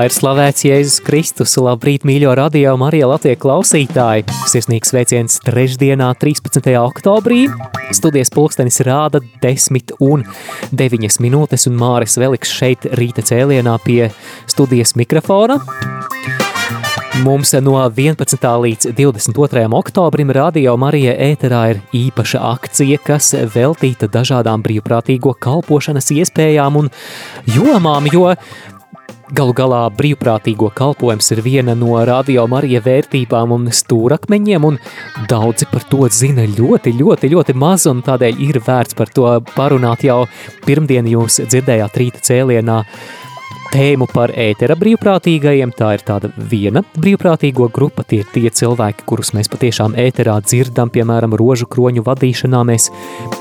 Lai ir slavēts Jēzus Kristus, labrīt, mīļo radio Marija Latvijas klausītāji! Sirsnīgs sveiciens trešdienā, 13. oktobrī. Studijas pulkstenis rāda 10 un 9 minūtes, un Māris Veliks šeit rīta cēlienā pie studijas mikrofona. Mums no 11. līdz 22. oktobrim Radio Marija ēterā ir īpaša akcija, kas veltīta dažādām brīvprātīgo kalpošanas iespējām un jomām, jo Galu galā brīvprātīgo kalpojums ir viena no radio Marija vērtībām un stūrakmeņiem, un daudzi par to zina ļoti, ļoti, ļoti maz, un tādēļ ir vērts par to parunāt jau pirmdien. Jūs dzirdējāt rīta cēlienā tēmu par ētera brīvprātīgajiem. Tā ir tāda viena brīvprātīgo grupa, tie ir tie cilvēki, kurus mēs patiešām ēterā dzirdam, piemēram, rožu kroņu vadīšanā mēs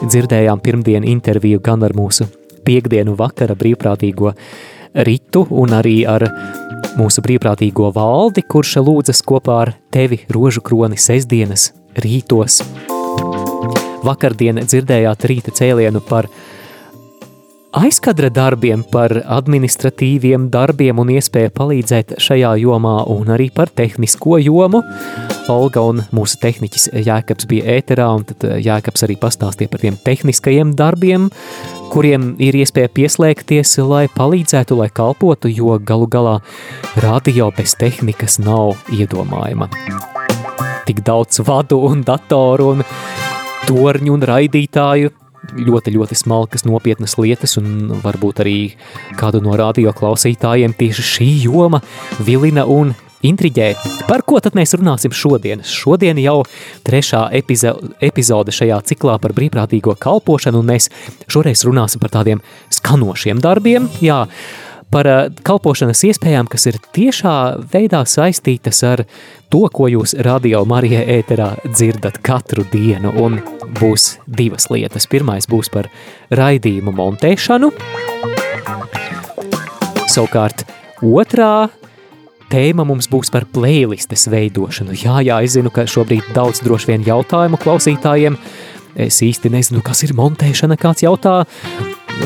dzirdējām pirmdien interviju gan ar mūsu piekdienu vakara brīvprātīgo Ritu un arī ar mūsu brīvprātīgo valdi, kurš lūdzas kopā ar tevi rožu kroni sestdienas rītos. Vakardien dzirdējāt rīta cēlienu par aizkadra darbiem, par administratīviem darbiem un iespēju palīdzēt šajā jomā un arī par tehnisko jomu. Olga un mūsu tehniķis Jēkabs bija ēterā, un tad Jēkabs arī pastāstīja par tiem tehniskajiem darbiem, kuriem ir iespēja pieslēgties, lai palīdzētu, lai kalpotu, jo galu galā radio bez tehnikas nav iedomājama. Tik daudz vadu un datoru un torņu un raidītāju, ļoti, ļoti smalkas, nopietnas lietas, un varbūt arī kādu no radio klausītājiem tieši šī joma vilina un intriģē. Par ko tad mēs runāsim šodien? Šodien jau trešā epizo epizode šajā ciklā par brīvprātīgo kalpošanu, un mēs šoreiz runāsim par tādiem skanošiem darbiem, jā, par uh, kalpošanas iespējām, kas ir tiešā veidā saistītas ar to, ko jūs radio Marija ēterā dzirdat katru dienu, un būs divas lietas. Pirmais būs par raidījumu montēšanu, savukārt otrā tēma mums būs par playlistes veidošanu. Jā, jā, es zinu, ka šobrīd daudz droši vien jautājumu klausītājiem. Es īsti nezinu, kas ir montēšana, kāds jautā,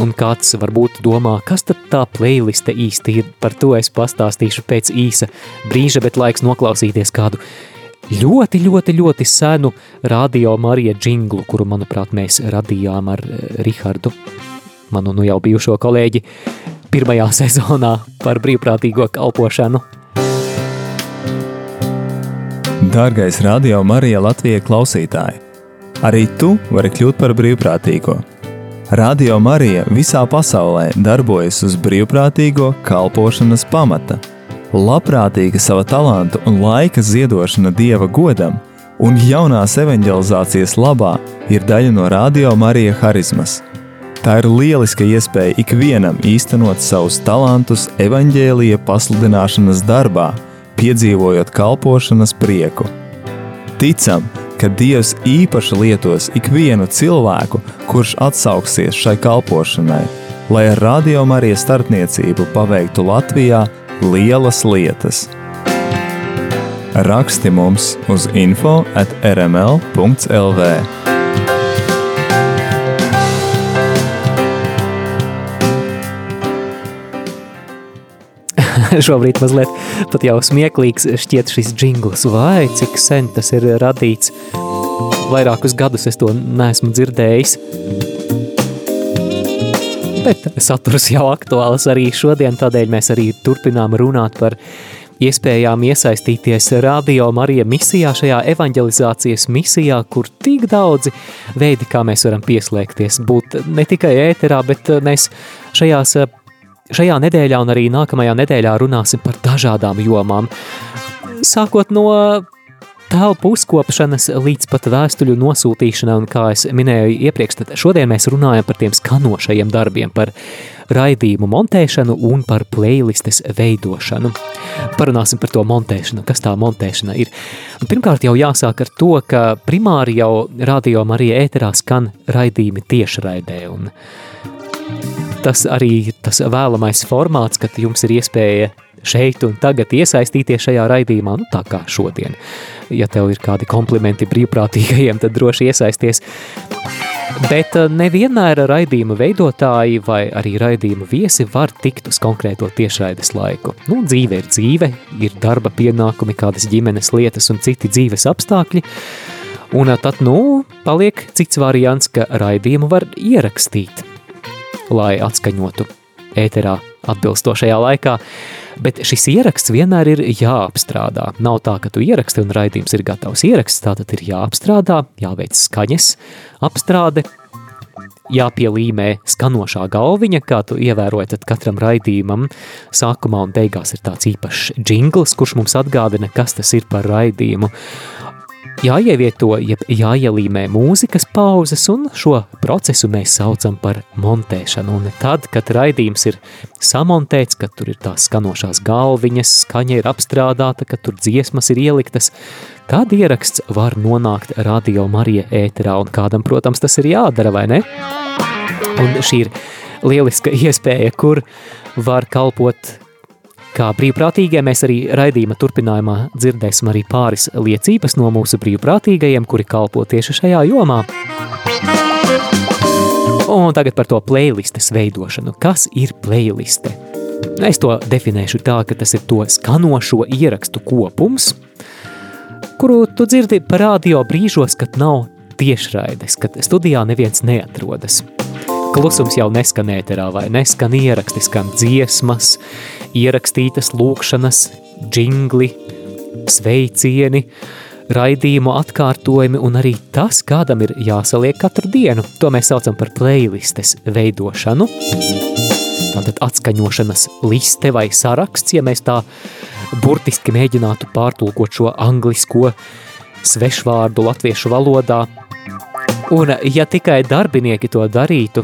un kāds varbūt domā, kas tad tā playliste īsti ir. Par to es pastāstīšu pēc īsa brīža, bet laiks noklausīties kādu ļoti, ļoti, ļoti senu radio Marija džinglu, kuru, manuprāt, mēs radījām ar eh, Rihardu, manu nu jau bijušo kolēģi, pirmajā sezonā par brīvprātīgo kalpošanu. Dārgais radio Marija Latvija klausītāji! Arī tu vari kļūt par brīvprātīgo. Radio Marija visā pasaulē darbojas uz brīvprātīgo kalpošanas pamata. Labprātīga sava talantu un laika ziedošana Dieva godam un jaunās evanģelizācijas labā ir daļa no Radio Marija harizmas. Tā ir lieliska iespēja ikvienam īstenot savus talantus evaņģēlīja pasludināšanas darbā – piedzīvojot kalpošanas prieku. Ticam, ka Dievs īpaši lietos ikvienu cilvēku, kurš atsauksies šai kalpošanai, lai ar radio Marijas starpniecību paveiktu Latvijā lielas lietas. Raksti mums uz info at rml.lv. šobrīd mazliet pat jau smieklīgs šķiet šis jingls, vai cik sen tas ir radīts. Vairākus gadus es to neesmu dzirdējis. Bet saturs jau aktuāls arī šodien, tādēļ mēs arī turpinām runāt par iespējām iesaistīties Radio Marija misijā, šajā evanģelizācijas misijā, kur tik daudzi veidi, kā mēs varam pieslēgties, būt ne tikai ēterā, bet mēs šajās šajā nedēļā un arī nākamajā nedēļā runāsim par dažādām jomām. Sākot no telpu uzkopšanas līdz pat vēstuļu nosūtīšanai, un kā es minēju iepriekš, tad šodien mēs runājam par tiem skanošajiem darbiem, par raidījumu montēšanu un par playlistes veidošanu. Parunāsim par to montēšanu, kas tā montēšana ir. Pirmkārt jau jāsāk ar to, ka primāri jau radio Marija ēterā skan raidījumi tiešraidē, un tas arī tas vēlamais formāts, kad jums ir iespēja šeit un tagad iesaistīties šajā raidījumā, nu tā kā šodien. Ja tev ir kādi komplimenti brīvprātīgajiem, tad droši iesaisties. Bet eh, nevienmēr raidījuma veidotāji vai arī raidījuma viesi var tikt uz konkrēto tiešraides laiku. Nu, dzīve ir dzīve, ir darba pienākumi, kādas ģimenes lietas un citi dzīves apstākļi, un eh, tad, nu, paliek cits variants, ka raidījumu var ierakstīt, lai atskaņotu ēterā atbilstošajā laikā. Bet šis ieraksts vienmēr ir jāapstrādā. Nav tā, ka tu ieraksti un raidījums ir gatavs. Ieraksts tātad ir jāapstrādā, jāveic skaņas apstrāde, jāpielīmē skanošā galviņa, kā tu ievēroji, tad katram raidījumam sākumā un beigās ir tāds īpašs jingls, kurš mums atgādina, kas tas ir par raidījumu jāievieto, jeb jāielīmē mūzikas pauzes, un šo procesu mēs saucam par montēšanu. Un tad, kad raidījums ir samontēts, kad tur ir tās skanošās galviņas, skaņa ir apstrādāta, kad tur dziesmas ir ieliktas, tad ieraksts var nonākt radio Marija ēterā, un kādam, protams, tas ir jādara, vai ne? Un šī ir lieliska iespēja, kur var kalpot Kā brīvprātīgie mēs arī raidījuma turpinājumā dzirdēsim arī pāris liecības no mūsu brīvprātīgajiem, kuri kalpo tieši šajā jomā. Un tagad par to playlistes veidošanu. Kas ir playliste? Es to definēšu tā, ka tas ir to skanošo ierakstu kopums, kuru tu dzirdi par radio brīžos, kad nav tiešraides, kad studijā neviens neatrodas. Klusums jau neskan ēterā vai neskan ieraksti, skan dziesmas, ierakstītas lūkšanas, džingli, sveicieni, raidījumu atkārtojumi un arī tas, kādam ir jāsaliek katru dienu. To mēs saucam par playlistes veidošanu. Tātad atskaņošanas liste vai saraksts, ja mēs tā burtiski mēģinātu pārtulkot šo anglisko svešvārdu latviešu valodā. Un ja tikai darbinieki to darītu,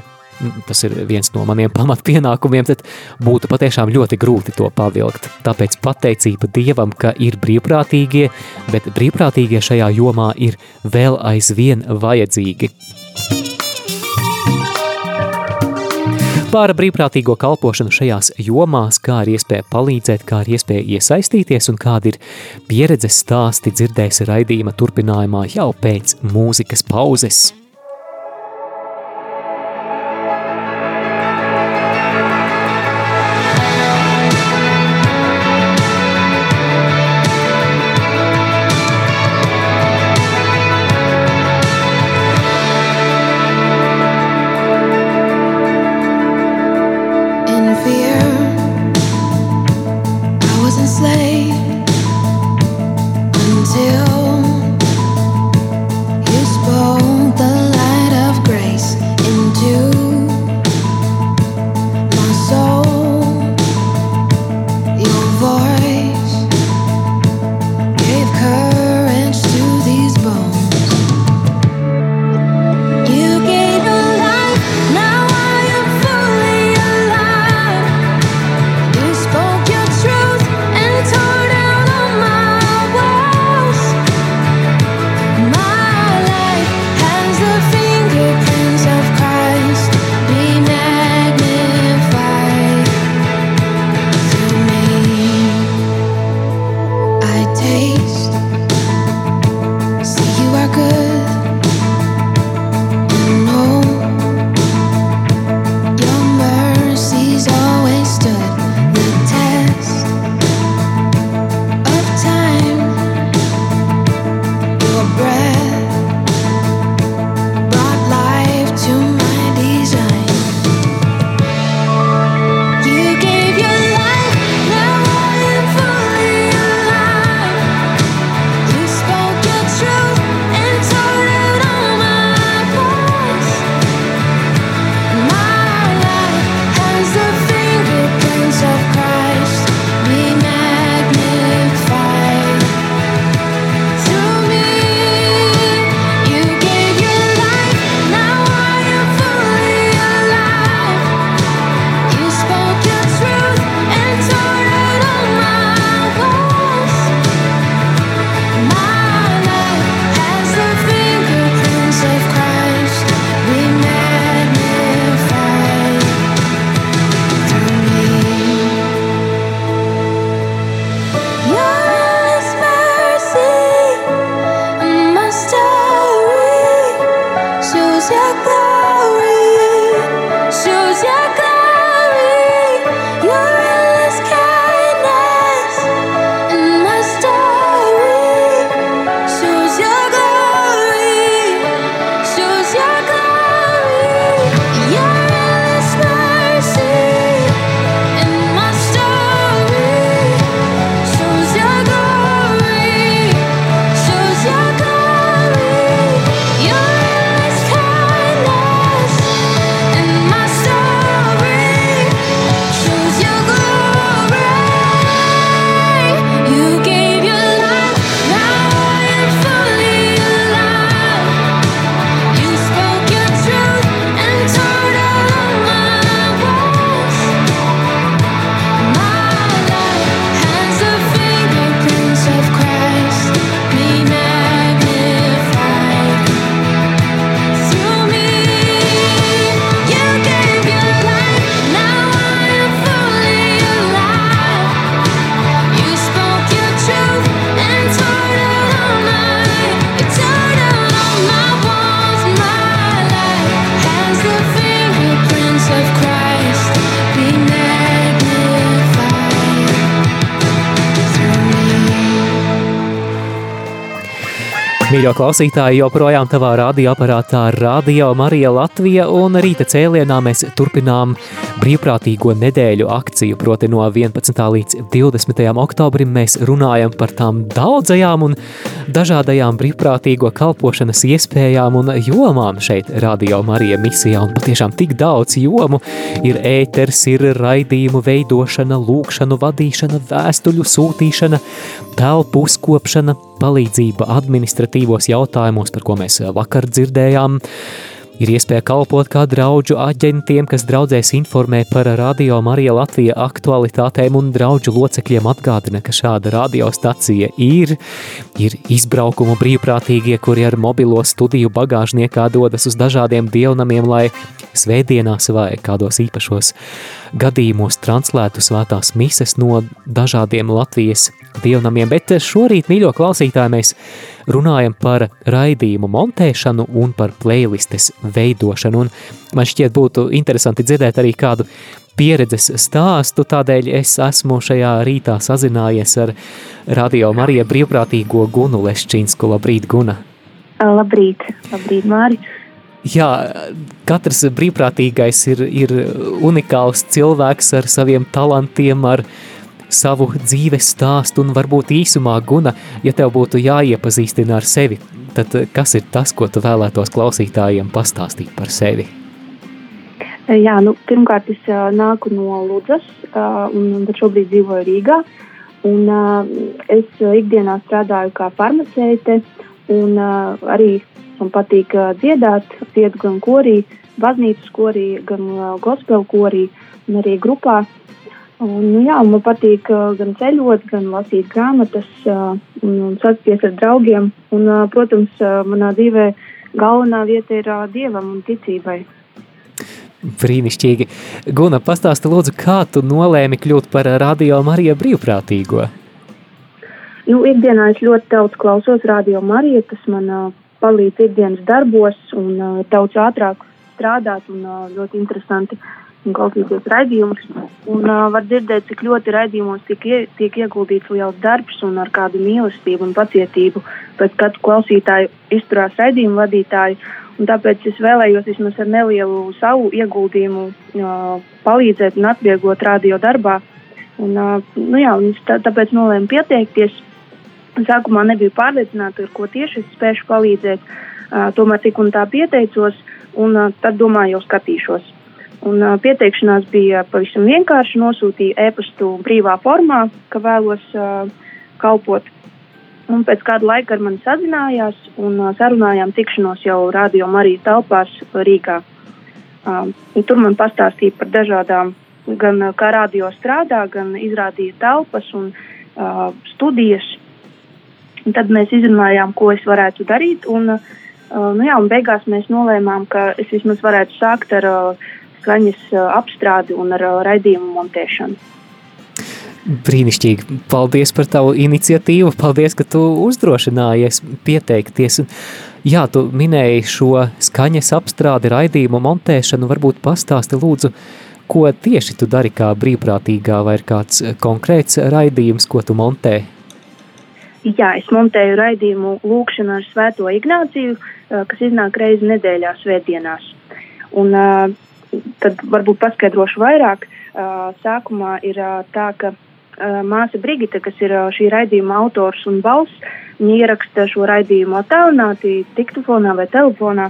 tas ir viens no maniem pamatpienākumiem, tad būtu patiešām ļoti grūti to pavilkt. Tāpēc pateicība Dievam, ka ir brīvprātīgie, bet brīvprātīgie šajā jomā ir vēl aizvien vajadzīgi. Par brīvprātīgo kalpošanu šajās jomās, kā ir iespēja palīdzēt, kā ir iespēja iesaistīties un kāda ir pieredzes stāsti dzirdēs raidījuma turpinājumā jau pēc mūzikas pauzes. Mīļo klausītāji, joprojām tavā radioaparātā Radio Marija Latvija un rīta cēlienā mēs turpinām brīvprātīgo nedēļu akciju, proti no 11. līdz 20. oktobrim mēs runājam par tām daudzajām un dažādajām brīvprātīgo kalpošanas iespējām un jomām šeit Radio Marija misijā un patiešām tik daudz jomu ir ēters, ir raidījumu veidošana, lūkšanu vadīšana, vēstuļu sūtīšana, telpu uzkopšana, palīdzība administratīvos jautājumos, par ko mēs vakar dzirdējām. Ir iespēja kalpot kā draugu aģentiem, kas draudzēs informē par radio Marija Latvija aktualitātēm un draugu locekļiem atgādina, ka šāda radiostacija ir. Ir izbraukumu brīvprātīgie, kuri ar mobilo studiju bagāžniekā dodas uz dažādiem dievnamiem, lai svētdienās vai kādos īpašos gadījumos translētu svētās mises no dažādiem Latvijas dievnamiem. Bet šorīt, mīļo klausītāji, mēs runājam par raidījumu montēšanu un par playlistes veidošanu. Un man šķiet būtu interesanti dzirdēt arī kādu pieredzes stāstu, tādēļ es esmu šajā rītā sazinājies ar Radio Marija brīvprātīgo Gunu Leščinsku. Labrīt, Guna! Labrīt, labrīt, Māri! Jā, katrs brīvprātīgais ir, ir unikāls cilvēks ar saviem talantiem, ar savu dzīves stāstu un varbūt īsumā, Guna, ja tev būtu jāiepazīstina ar sevi, tad kas ir tas, ko tu vēlētos klausītājiem pastāstīt par sevi? Jā, nu, pirmkārt, es nāku no Ludzas un šobrīd dzīvoju Rīgā. Un, es ikdienā strādāju kā farmaceite un arī Man patīk uh, dziedāt, dziedu gan korī, baznīcas korī, gan uh, gospel korī un arī grupā. Un, nu, jā, man patīk uh, gan ceļot, gan lasīt grāmatas uh, un, un satikties ar draugiem. Un, uh, protams, uh, manā dzīvē galvenā vieta ir uh, dievam un ticībai. Brīnišķīgi. Guna, pastāsti lūdzu, kā tu nolēmi kļūt par Radio Marija brīvprātīgo? Nu, ikdienā es ļoti daudz klausos Radio Marija, tas man uh, palīdz ikdienas darbos un uh, daudz ātrāk strādāt un uh, ļoti interesanti klausīties raidījumus. Un uh, var dzirdēt, cik ļoti raidījumos tiek, ie, tiek ieguldīts liels darbs un ar kādu mīlestību un pacietību pēc katru klausītāju izturās raidījumu vadītāju. Un tāpēc es vēlējos vismaz ar nelielu savu ieguldījumu uh, palīdzēt un atvieglot radio darbā. Un, uh, nu jā, un tā, tāpēc nolēmu pieteikties. Sākumā nebiju pārliecināta, ar ko tieši es spēšu palīdzēt, uh, tomēr tik un tā pieteicos, un uh, tad domāju, jau skatīšos. Un, uh, pieteikšanās bija pavisam vienkārši. Nosūtīju e-pastu brīvā formā, ka vēlos uh, kalpot. Un pēc kāda laika ar mani sazinājās un uh, sarunājām tikšanos jau Radio Marijas telpās Rīgā. Uh, tur man pastāstīja par dažādām, gan kā radio strādā, gan izrādīja telpas un uh, studijas. Un tad mēs izrunājām, ko es varētu darīt. Un, uh, nu jā, un beigās mēs nolēmām, ka es vismaz varētu sākt ar uh, skaņas uh, apstrādi un ar raidījumu montēšanu. Brīnišķīgi. Paldies par tavu iniciatīvu. Paldies, ka tu uzdrošinājies pieteikties. Jā, tu minēji šo skaņas apstrādi, raidījumu montēšanu. Varbūt pastāsti lūdzu, ko tieši tu dari kā brīvprātīgā vai ir kāds konkrēts raidījums, ko tu montē? Jā, es montēju raidījumu lūkšanu ar Svēto Ignāciju, kas iznāk reizi nedēļā svētdienās. Un, tad varbūt paskaidrošu vairāk. Sākumā ir tā, ka māsa Brigita, kas ir šī raidījuma autors un balss, viņa ieraksta šo raidījumu attēlināti diktafonā vai telefonā,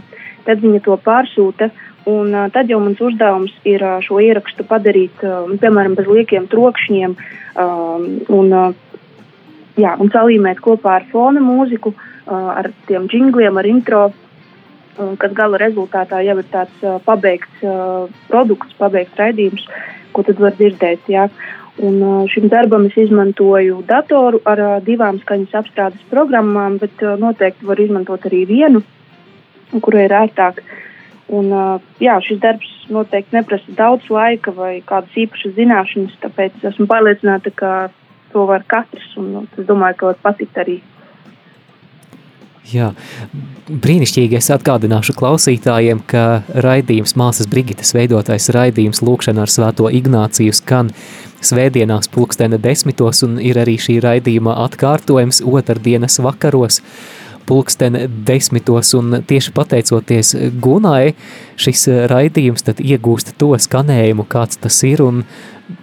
tad viņa to pārsūta. Un uh, tad jau mans uzdevums ir uh, šo ierakstu padarīt, uh, piemēram, bez liekiem trokšņiem uh, un uh, jā, un salīmēt kopā ar fona mūziku, ar tiem jingliem, ar intro, kas gala rezultātā jau ir tāds pabeigts produkts, pabeigts raidījums, ko tad var dzirdēt. Jā. Un šim darbam es izmantoju datoru ar divām skaņas apstrādes programmām, bet noteikti var izmantot arī vienu, kurai ir ērtāk. Un, jā, šis darbs noteikti neprasa daudz laika vai kādas īpašas zināšanas, tāpēc esmu pārliecināta, ka to var katrs, un nu, es domāju, ka var patikt arī. Jā, brīnišķīgi es atgādināšu klausītājiem, ka raidījums māsas Brigitas veidotais raidījums Lūkšana ar Svēto Ignāciju skan svētdienās pulkstena desmitos un ir arī šī raidījuma atkārtojums otrdienas vakaros pulksten desmitos, un tieši pateicoties Gunai, šis raidījums tad iegūst to skanējumu, kāds tas ir, un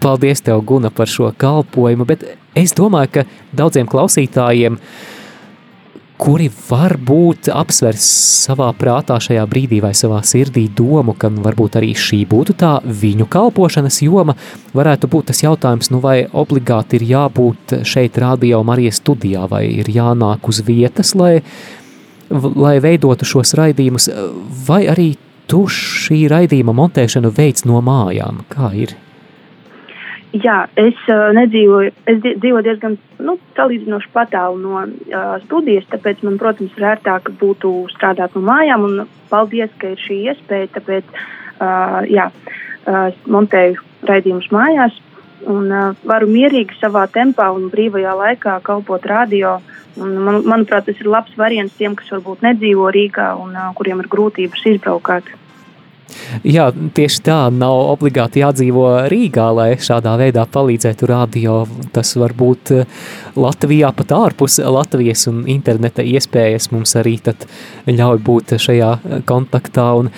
paldies tev, Guna, par šo kalpojumu, bet es domāju, ka daudziem klausītājiem kuri varbūt apsvers savā prātā šajā brīdī vai savā sirdī domu, ka nu, varbūt arī šī būtu tā viņu kalpošanas joma, varētu būt tas jautājums, nu vai obligāti ir jābūt šeit radio Marijas studijā vai ir jānāk uz vietas, lai, lai veidotu šos raidījumus, vai arī tu šī raidījuma montēšanu veids no mājām, kā ir? Jā, es uh, nedzīvoju, es dzīvoju diezgan nu, salīdzinoši patālu no uh, studijas, tāpēc man, protams, ir ērtāk būtu strādāt no mājām. Un paldies, ka ir šī iespēja. Tāpēc, uh, jā, uh, montēju raidījumus mājās un uh, varu mierīgi savā tempā un brīvajā laikā kalpot radio. Un, man, manuprāt, tas ir labs variants tiem, kas varbūt nedzīvo Rīgā un uh, kuriem ir grūtības izbraukāt. Jā, tieši tā, nav obligāti jādzīvo Rīgā, lai šādā veidā palīdzētu radio. Tas var būt eh, Latvijā pat ārpus Latvijas un interneta iespējas mums arī ļauj būt šajā kontaktā. Un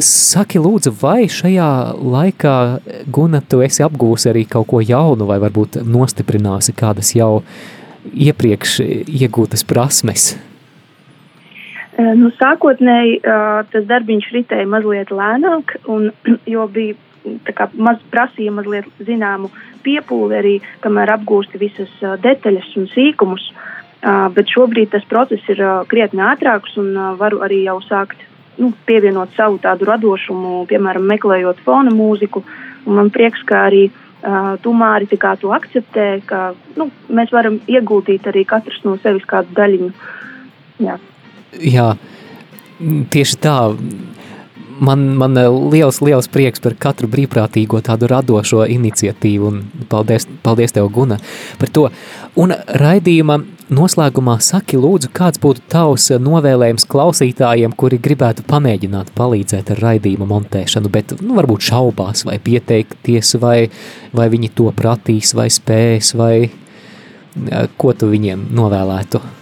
saki lūdzu, vai šajā laikā, Guna, tu esi apgūsi arī kaut ko jaunu vai varbūt nostiprināsi kādas jau iepriekš iegūtas prasmes? Eh, nu, sākotnēji uh, tas darbiņš ritēja mazliet lēnāk, un, jo bija kā, maz, prasīja mazliet zināmu piepūli arī, kamēr apgūsti visas uh, detaļas un sīkumus. Bet šobrīd tas process ir krietni ātrāks un varu arī jau sākt nu, pievienot savu tādu radošumu, piemēram, meklējot fona mūziku. Un man prieks, ka arī uh, Tumāri to akceptē, ka nu, mēs varam ieguldīt arī katrs no sevis kādu daļiņu. Jā. Jā, tieši tā. Man, man liels, liels prieks par katru brīvprātīgo tādu radošo iniciatīvu, un paldies, paldies tev, Guna, par to. Un raidījuma noslēgumā saki, lūdzu, kāds būtu tavs novēlējums klausītājiem, kuri gribētu pamēģināt palīdzēt ar raidījuma montēšanu, bet nu, varbūt šaubās vai pieteikties, vai, vai viņi to pratīs, vai spēs, vai ko tu viņiem novēlētu?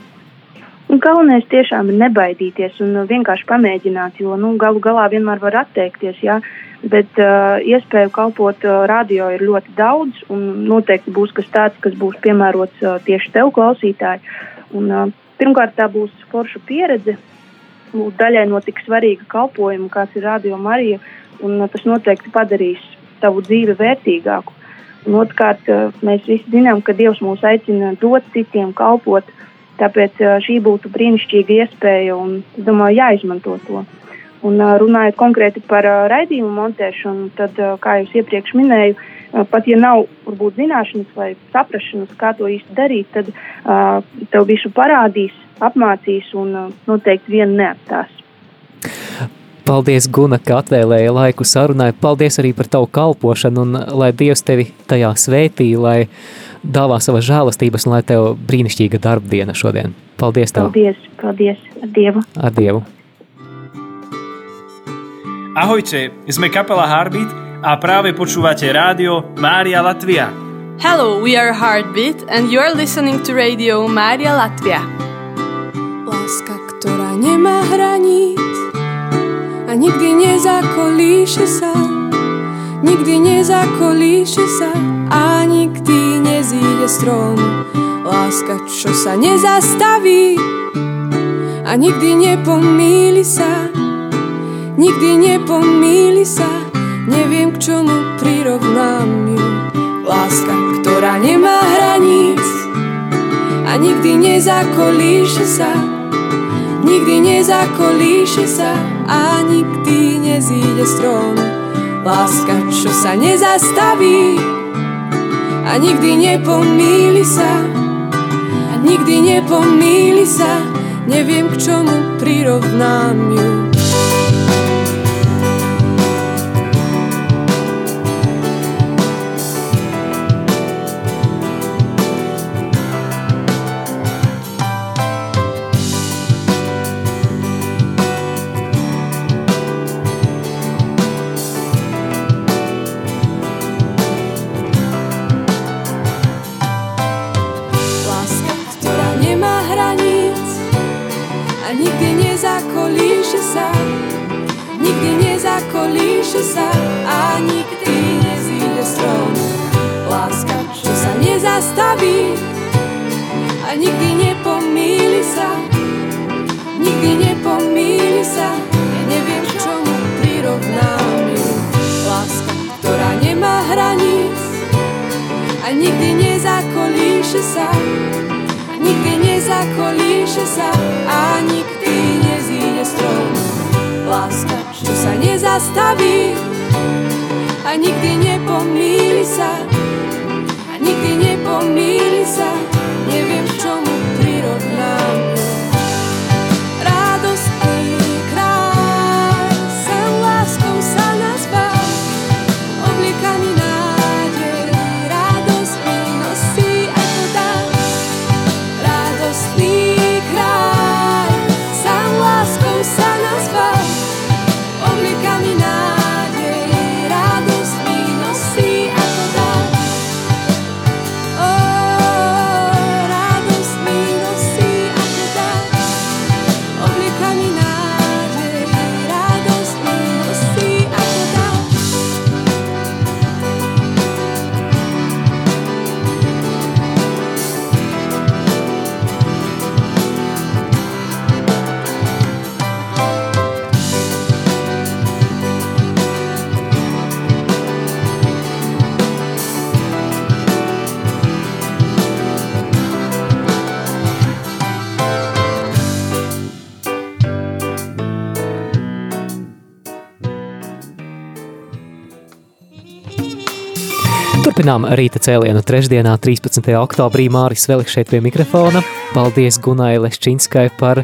Un galvenais tiešām ir nebaidīties un vienkārši pamēģināt, jo nu, galu galā vienmēr var atteikties. Ja? Bet uh, iespēju kalpot uh, radio ir ļoti daudz, un noteikti būs kas tāds, kas būs piemērots uh, tieši tev, klausītāji. Un, uh, pirmkārt, tā būs forša pieredze, būt daļai no tik svarīga kalpojuma, kāds ir radio Marija, un uh, tas noteikti padarīs tavu dzīvi vērtīgāku. Un otrkārt, uh, mēs visi zinām, ka Dievs mūs aicina dot citiem, kalpot Tāpēc šī būtu brīnišķīga iespēja un, es domāju, jāizmanto to. Un, runājot konkrēti par raidījumu montēšanu, tad, kā jau iepriekš minēju, pat ja nav varbūt zināšanas vai saprašanas, kā to īsti darīt, tad uh, tev visu parādīs, apmācīs un uh, noteikti vienu neatstās. Paldies, Guna, ka atvēlēja laiku sarunai. Paldies arī par tavu kalpošanu un lai Dievs tevi tajā svētī, lai dāvā savas žēlastības un lai tev brīnišķīga darba diena šodien. Paldies tev! Paldies, paldies, ar Dievu! Ar Dievu! Ahojte, sme kapela Heartbeat a práve počúvate rádio Mária Latvia. Hello, we are Heartbeat and you are listening to radio Mária Latvia. Láska, ktorá nemá hraníc a nikdy nezakolíše sa, nikdy nezakolíše sa a nikdy nezíde strom. Láska, čo sa nezastaví a nikdy nepomíli sa, nikdy nepomíli sa, neviem k čomu prirovnám ju. Láska, ktorá nemá hraníc a nikdy nezakolíše sa, nikdy nezakolíše sa a nikdy nezíde strom. Láska, čo sa nezastaví a nikdy nepomíli sa a nikdy nepomíli sa neviem k čomu prirovnám ju nezakolíše sa, nikdy nezakolíše sa. A nikdy nezíde strom. Láska, čo sa nezastaví. A nikdy nepomíli sa, a nikdy nepomíli sa, Turpinām rīta cēlienu trešdienā, 13. oktobrī. Māris Veliks šeit pie mikrofona. Paldies Gunai Leščinskai par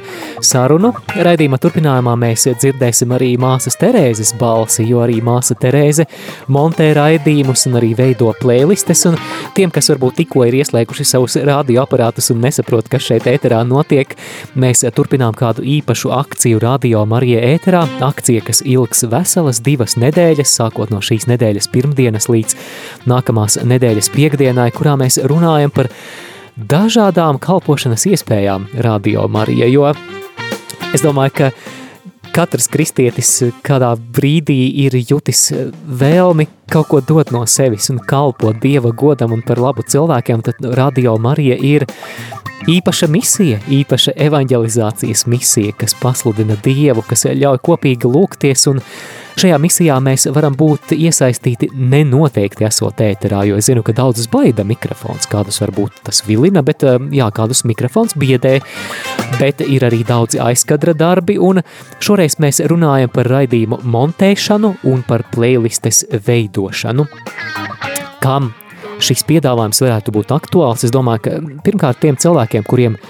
sarunu. Raidījuma turpinājumā mēs dzirdēsim arī māsas Terēzes balsi, jo arī māsa Terēze montē raidījumus un arī veido playlistes. Un tiem, kas varbūt tikko ir ieslēguši savus radioaparātus un nesaprot, kas šeit ēterā notiek, mēs turpinām kādu īpašu akciju Radio Marija ēterā. Akcija, kas ilgs veselas divas nedēļas, sākot no šīs nedēļas pirmdienas līdz nākamās nedēļas piekdienai, kurā mēs runājam par dažādām kalpošanas iespējām Radio Marija, jo es domāju, ka katrs kristietis kādā brīdī ir jutis vēlmi kaut ko dot no sevis un kalpot Dieva godam un par labu cilvēkiem, tad Radio Marija ir īpaša misija, īpaša evanģelizācijas misija, kas pasludina Dievu, kas ļauj kopīgi lūgties un Šajā misijā mēs varam būt iesaistīti nenoteikti esot ēterā, jo es zinu, ka daudzus baida mikrofons, kādus varbūt tas vilina, bet jā, kādus mikrofons biedē, bet ir arī daudzi aizkadra darbi, un šoreiz mēs runājam par raidījumu montēšanu un par playlistes veidošanu. Kam šis piedāvājums varētu būt aktuāls? Es domāju, ka pirmkārt tiem cilvēkiem, kuriem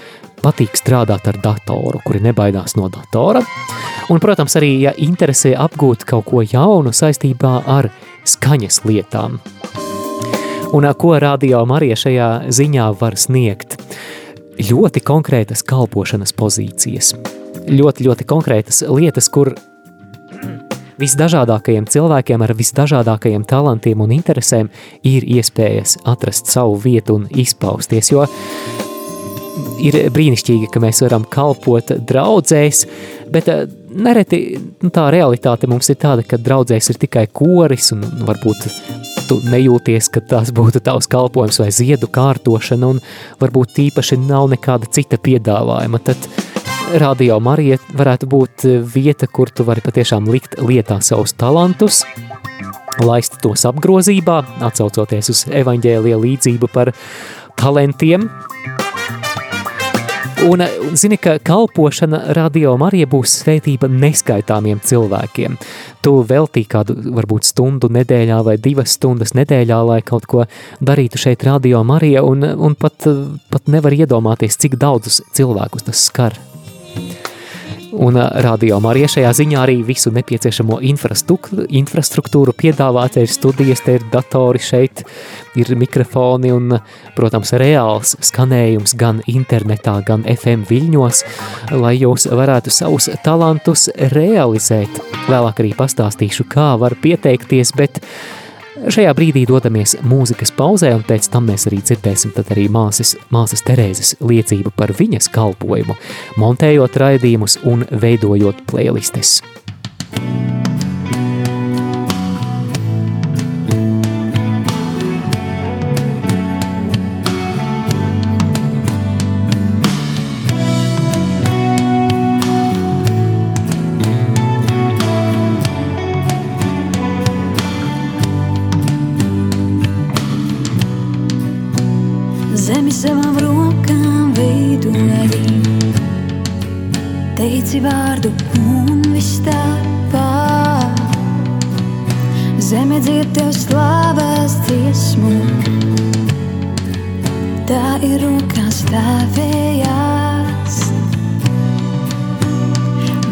patīk strādāt ar datoru, kuri nebaidās no datora. Un, protams, arī, ja interesē apgūt kaut ko jaunu saistībā ar skaņas lietām. Un ko radio Marija šajā ziņā var sniegt? Ļoti konkrētas kalpošanas pozīcijas. Ļoti, ļoti konkrētas lietas, kur visdažādākajiem cilvēkiem ar visdažādākajiem talantiem un interesēm ir iespējas atrast savu vietu un izpausties, jo ir brīnišķīgi, ka mēs varam kalpot draudzēs, bet nereti nu, tā realitāte mums ir tāda, ka draudzēs ir tikai koris un varbūt tu nejūties, ka tās būtu tavs kalpojums vai ziedu kārtošana un varbūt īpaši nav nekāda cita piedāvājuma, tad Radio Marija varētu būt vieta, kur tu vari patiešām likt lietā savus talantus, laist tos apgrozībā, atsaucoties uz evaņģēlija līdzību par talantiem, Un, zini, ka kalpošana radio Marija būs svētība neskaitāmiem cilvēkiem. Tu veltīji kādu, varbūt stundu nedēļā vai divas stundas nedēļā, lai kaut ko darītu šeit radio Marija, un, un pat, pat nevar iedomāties, cik daudzus cilvēkus tas skar. Un radio Marija šajā ziņā arī visu nepieciešamo infrastruktūru piedāvā, te ir studijas, te ir datori šeit, ir mikrofoni un, protams, reāls skanējums gan internetā, gan FM viļņos, lai jūs varētu savus talantus realizēt. Vēlāk arī pastāstīšu, kā var pieteikties, bet Šajā brīdī dodamies mūzikas pauzē, un pēc tam mēs arī dzirdēsim arī māsas, māsas Terēzes liecību par viņas kalpojumu, montējot raidījumus un veidojot playlistes. Teici vārdu un viss tāpat. Zeme dzird tev slavas dziesmu, tā ir rokās tavējās.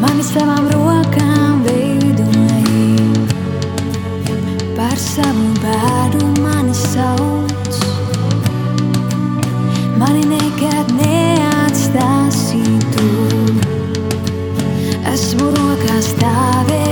Mani savām rokām veidoji, par savu bērnu mani sauc. Mani nekad neatstāsītu, esmu rokās tavējās.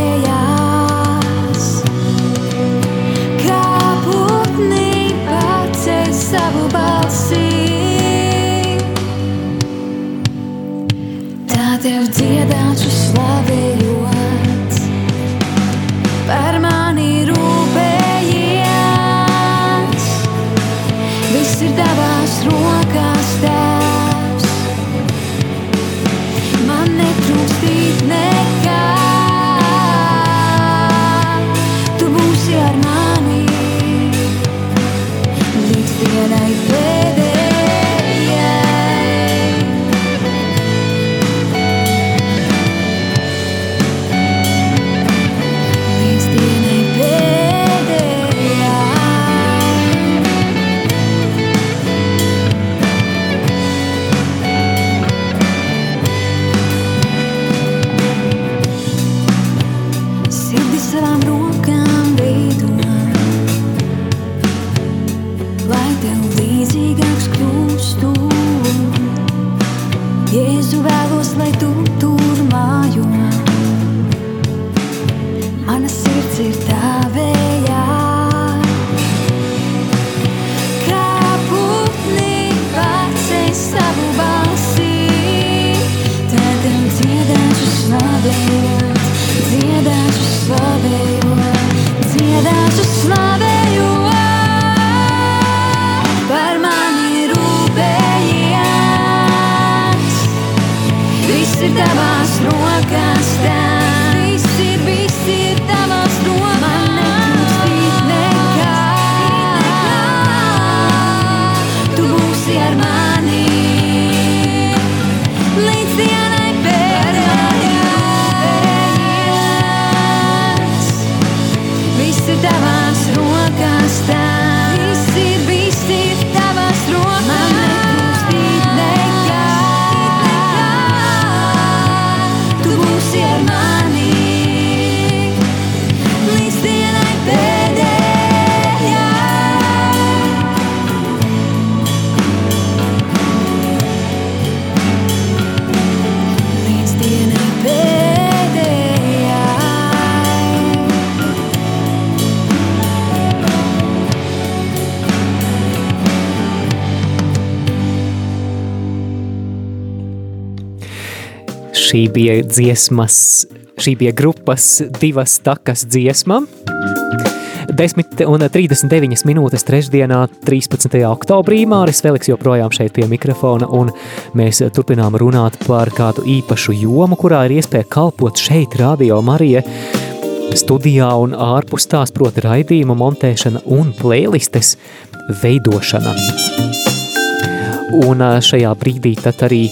Šī bija dziesmas, šī bija grupas divas takas dziesma. 10 un 39 minūtes trešdienā, 13. oktobrī. Māris Veliks joprojām šeit pie mikrofona, un mēs turpinām runāt par kādu īpašu jomu, kurā ir iespēja kalpot šeit, Radio Marija studijā un ārpus tās, proti raidījuma montēšana un playlistes veidošana. Un šajā brīdī tad arī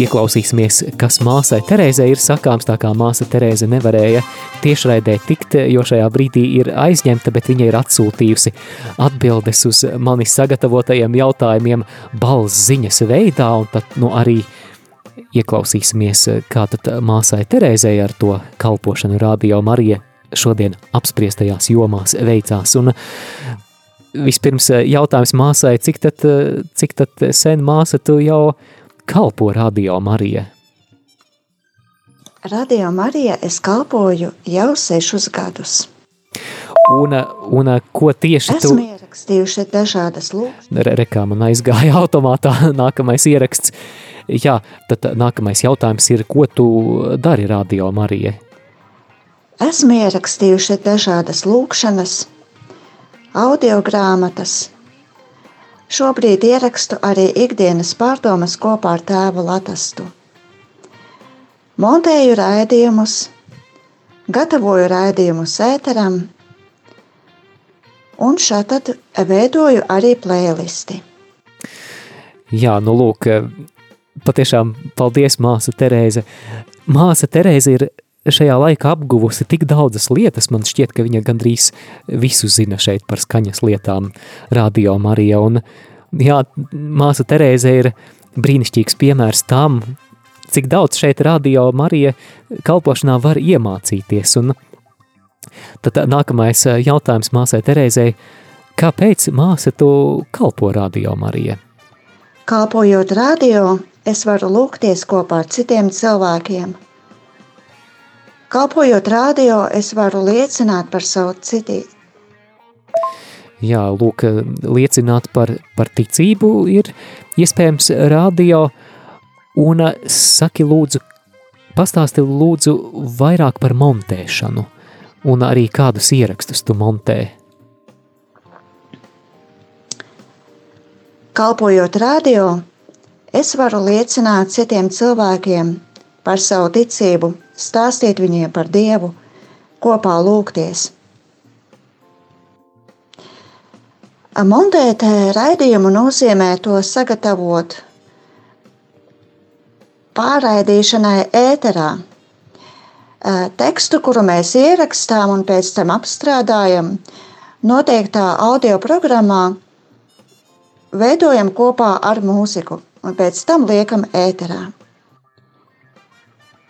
ieklausīsimies, kas māsai Terēzē ir sakāms, tā kā māsa Terēze nevarēja tiešraidē tikt, jo šajā brīdī ir aizņemta, bet viņa ir atsūtījusi atbildes uz manis sagatavotajiem jautājumiem balss ziņas veidā, un tad nu, arī ieklausīsimies, kā tad māsai Terēzē ar to kalpošanu Radio Marija šodien apspriestajās jomās veicās. Un vispirms jautājums māsai, cik tad, cik tad sen māsa tu jau kalpo Radio Marija? Radio Marija es kalpoju jau sešus gadus. Un, un ko tieši tu... Esmu ierakstījuši dažādas lūkšanas. Re, rekā man aizgāja automātā nākamais ieraksts. Jā, tad nākamais jautājums ir, ko tu dari Radio Marija? Esmu ierakstījuši dažādas lūkšanas, audio grāmatas. Šobrīd ierakstu arī ikdienas pārdomas kopā ar tēvu Latastu. Montēju raidījumus, gatavoju raidījumus ēteram un šādi veidoju arī playlisti. Jā, nu lūk, patiešām paldies, māsa Terēze. Māsa Terēze ir šajā laikā apguvusi tik daudzas lietas, man šķiet, ka viņa gandrīz visu zina šeit par skaņas lietām, radio Marija, un jā, māsa Terēze ir brīnišķīgs piemērs tam, cik daudz šeit radio Marija kalpošanā var iemācīties, un tad nākamais jautājums māsai Terēzei, kāpēc māsa tu kalpo radio Marija? Kalpojot radio, es varu lūgties kopā ar citiem cilvēkiem. Kalpojot radio, es varu liecināt par savu citību. Jā, lūk, liecināt par, par ticību ir iespējams radio, un saki lūdzu, pastāsti lūdzu vairāk par montēšanu, un arī kādus ierakstus tu montē. Kalpojot radio, es varu liecināt citiem cilvēkiem par savu ticību, stāstīt viņiem par Dievu, kopā lūgties. Montēt raidījumu nozīmē to sagatavot pārraidīšanai ēterā. Tekstu, kuru mēs ierakstām un pēc tam apstrādājam, noteiktā audio programmā veidojam kopā ar mūziku un pēc tam liekam ēterā.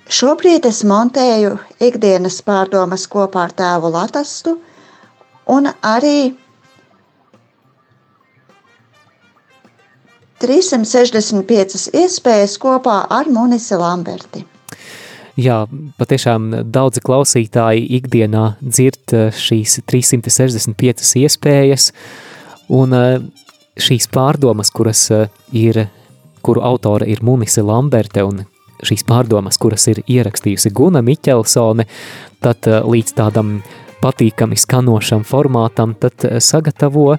Šobrīd es montēju ikdienas pārdomas kopā ar tēvu Latastu un arī 365 iespējas kopā ar Munisi Lamberti. Jā, patiešām daudzi klausītāji ikdienā dzird šīs 365 iespējas, un šīs pārdomas, kuras eh, ir, kuru autora ir Munise Lamberte un šīs pārdomas, kuras ir ierakstījusi Guna Miķelsone, tad eh, līdz tādam patīkami skanošam formātam, tad eh, sagatavo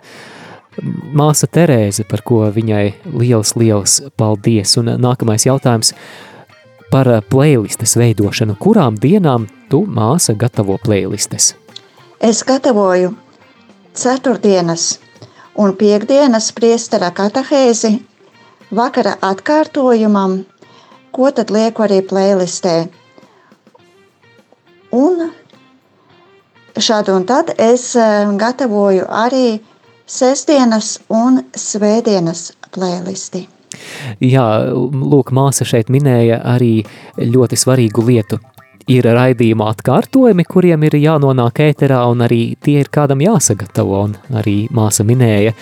māsa Terēze, par ko viņai liels, liels paldies. Un nākamais jautājums par playlistes veidošanu. Kurām dienām tu, māsa, gatavo playlistes? Es gatavoju ceturtdienas un piekdienas priestera katahēzi vakara atkārtojumam, ko tad lieku arī playlistē. Un šādu un tad es eh, gatavoju arī sestdienas un svētdienas playlisti. Jā, lūk, māsa šeit minēja arī ļoti svarīgu lietu ir raidījuma atkārtojumi, kuriem ir jānonāk ēterā, un arī tie ir kādam jāsagatavo. Un arī māsa minēja,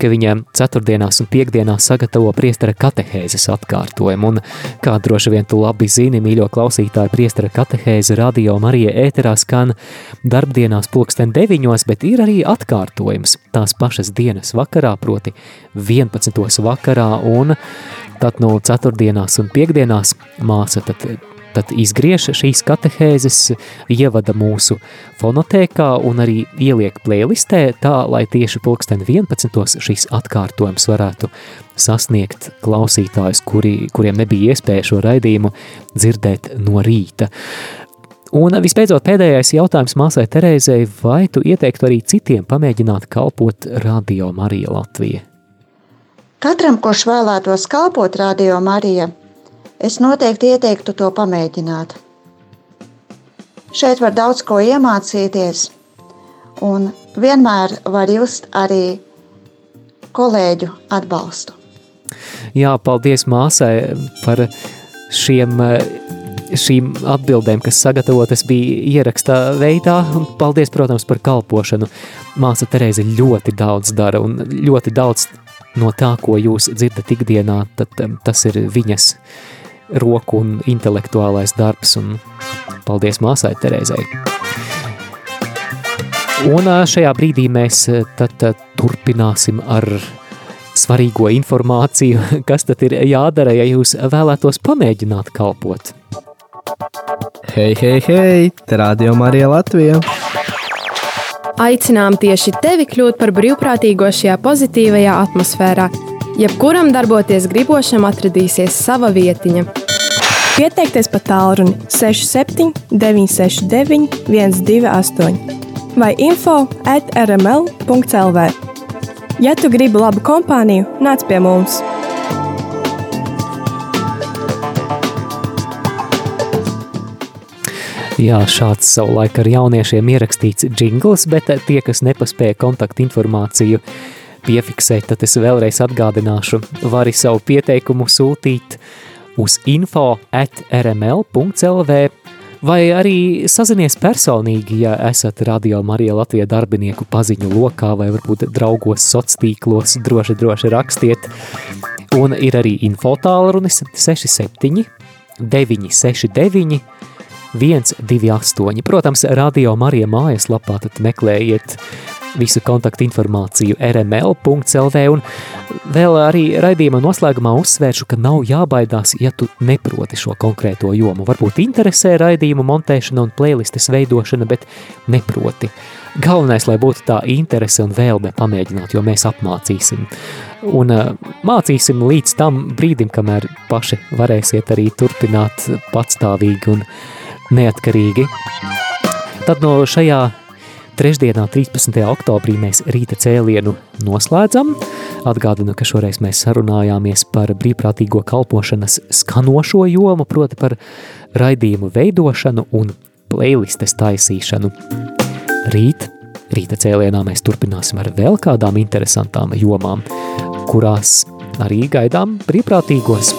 ka viņa ceturtdienās un piekdienās sagatavo priestera katehēzes atkārtojumu. Un kā droši vien tu labi zini, mīļo klausītāju, priestera katehēze radio Marija ēterā skan darbdienās pulksten deviņos, bet ir arī atkārtojums tās pašas dienas vakarā, proti 11. vakarā, un tad no ceturtdienās un piekdienās māsa tad tad izgriež šīs katehēzes, ievada mūsu fonotēkā un arī ieliek playlistē tā, lai tieši pulksten 11. šīs atkārtojums varētu sasniegt klausītājus, kuri, kuriem nebija iespēja šo raidījumu dzirdēt no rīta. Un visbeidzot pēdējais jautājums māsai Terēzei, vai tu ieteiktu arī citiem pamēģināt kalpot Radio Marija Latvija? Katram, kurš vēlētos kalpot Radio Marija, es noteikti ieteiktu to pamēģināt. Šeit var daudz ko iemācīties, un vienmēr var just arī kolēģu atbalstu. Jā, paldies māsai par šiem, šīm atbildēm, kas sagatavotas bija ierakstā veidā, paldies, protams, par kalpošanu. Māsa Terēze ļoti daudz dara, un ļoti daudz no tā, ko jūs dzirdat ikdienā, tad tas ir viņas roku un intelektuālais darbs, un paldies māsai Terēzei. Un šajā brīdī mēs tad, tad turpināsim ar svarīgo informāciju, kas tad ir jādara, ja jūs vēlētos pamēģināt kalpot. Hei, hei, hei! Radio Marija Latvija! Aicinām tieši tevi kļūt par brīvprātīgo šajā pozitīvajā atmosfērā. Jebkuram darboties gribošam, atradīsies sava vietiņa. Pieteikties pa tālruni 67, 969, 128 vai info at rml.clv. Ja tu gribi labu kompāniju, nāc pie mums! Jā, šāds savulaik ar jauniešiem ierakstīts jingls, bet tie, kas nepaspēja kontaktinformāciju informāciju piefiksēt, tad es vēlreiz atgādināšu, vari savu pieteikumu sūtīt uz info at rml.lv vai arī sazinies personīgi, ja esat Radio Marija Latvija darbinieku paziņu lokā vai varbūt draugos sociālos, droši, droši rakstiet. Un ir arī infotālrunis 67 969 128. Protams, Radio Marija mājaslapā tad meklējiet visu kontaktu informāciju rml.lv un vēl arī raidījuma noslēgumā uzsvēršu, ka nav jābaidās, ja tu neproti šo konkrēto jomu. Varbūt interesē raidījumu montēšana un playlistes veidošana, bet neproti. Galvenais, lai būtu tā interese un vēlme pamēģināt, jo mēs apmācīsim. Un mācīsim līdz tam brīdim, kamēr paši varēsiet arī turpināt patstāvīgi un neatkarīgi. Tad no šajā trešdienā, 13. oktobrī, mēs rīta cēlienu noslēdzam. Atgādinu, ka šoreiz mēs sarunājāmies par brīvprātīgo kalpošanas skanošo jomu, proti par raidījumu veidošanu un playlistes taisīšanu. Rīt, rīta cēlienā mēs turpināsim ar vēl kādām interesantām jomām, kurās arī gaidām brīvprātīgos,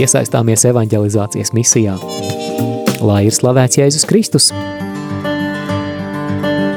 iesaistāmies evanģelizācijas misijā. Lai ir slavēts Jēzus Kristus!